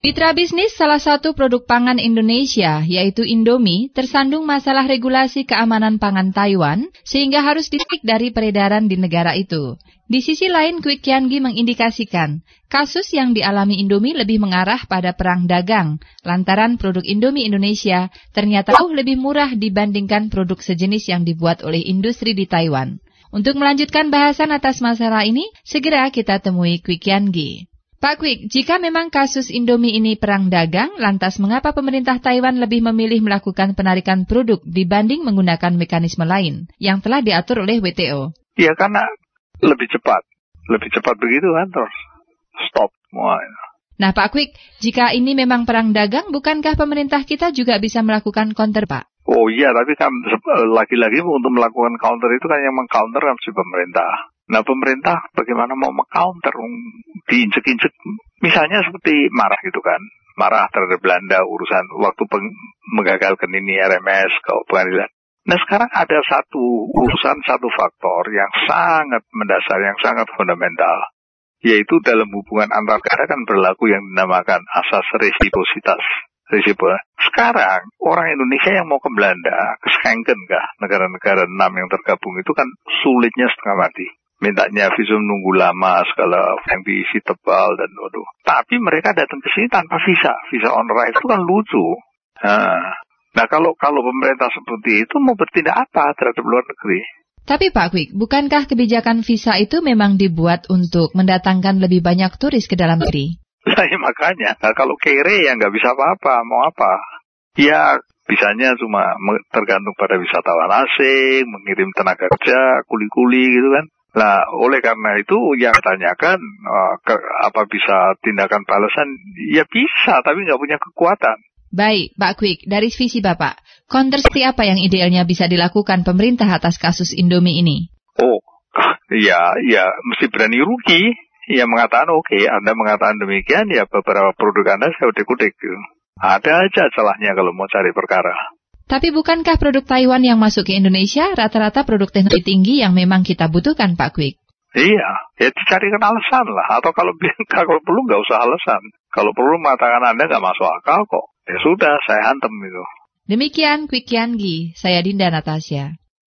Mitra bisnis salah satu produk pangan Indonesia, yaitu Indomie, tersandung masalah regulasi keamanan pangan Taiwan, sehingga harus ditik dari peredaran di negara itu. Di sisi lain, Quick Kiangi mengindikasikan, kasus yang dialami Indomie lebih mengarah pada perang dagang, lantaran produk Indomie Indonesia ternyata lebih murah dibandingkan produk sejenis yang dibuat oleh industri di Taiwan. Untuk melanjutkan bahasan atas masalah ini, segera kita temui Quick Kiangi. Pak Kwik, jika memang kasus Indomie ini perang dagang, lantas mengapa pemerintah Taiwan lebih memilih melakukan penarikan produk dibanding menggunakan mekanisme lain yang telah diatur oleh WTO? Ya karena lebih cepat. Lebih cepat begitu kan terus stop semua. Nah Pak Kwik, jika ini memang perang dagang, bukankah pemerintah kita juga bisa melakukan counter Pak? Oh iya, tapi kan lagi-lagi untuk melakukan counter itu kan yang mengcounter kan si pemerintah. Nah pemerintah bagaimana mau mengcounter diinjek-injek misalnya seperti marah gitu kan marah terhadap Belanda urusan waktu peng, mengagalkan ini RMS ke pengadilan. Nah sekarang ada satu urusan satu faktor yang sangat mendasar yang sangat fundamental yaitu dalam hubungan antar negara kan berlaku yang dinamakan asas resiprositas. Resipro. Sekarang orang Indonesia yang mau ke Belanda, ke Schengen kah, negara-negara enam yang tergabung itu kan sulitnya setengah mati mintanya visum nunggu lama segala yang diisi tebal dan waduh. Tapi mereka datang ke sini tanpa visa, visa on arrival itu kan lucu. Nah, nah kalau kalau pemerintah seperti itu mau bertindak apa terhadap luar negeri? Tapi Pak Kwik, bukankah kebijakan visa itu memang dibuat untuk mendatangkan lebih banyak turis ke dalam negeri? Nah, ya makanya, nah, kalau kere ya nggak bisa apa-apa, mau apa? Ya bisanya cuma tergantung pada wisatawan asing, mengirim tenaga kerja, kuli-kuli gitu kan. Nah, oleh karena itu yang tanyakan uh, ke, apa bisa tindakan balasan? Ya bisa, tapi nggak punya kekuatan. Baik, Pak Quick, dari visi Bapak, counter seperti apa yang idealnya bisa dilakukan pemerintah atas kasus Indomie ini? Oh, ya, ya mesti berani rugi. Ya mengatakan oke, okay, Anda mengatakan demikian, ya beberapa produk Anda saya udah kudik. Ada aja salahnya kalau mau cari perkara. Tapi bukankah produk Taiwan yang masuk ke Indonesia rata-rata produk teknologi tinggi yang memang kita butuhkan, Pak Kwik? Iya, ya dicarikan alasan lah. Atau kalau kalau perlu nggak usah alasan. Kalau perlu mengatakan Anda nggak masuk akal kok. Ya sudah, saya hantem itu. Demikian Kwik Kiangi, saya Dinda Natasha.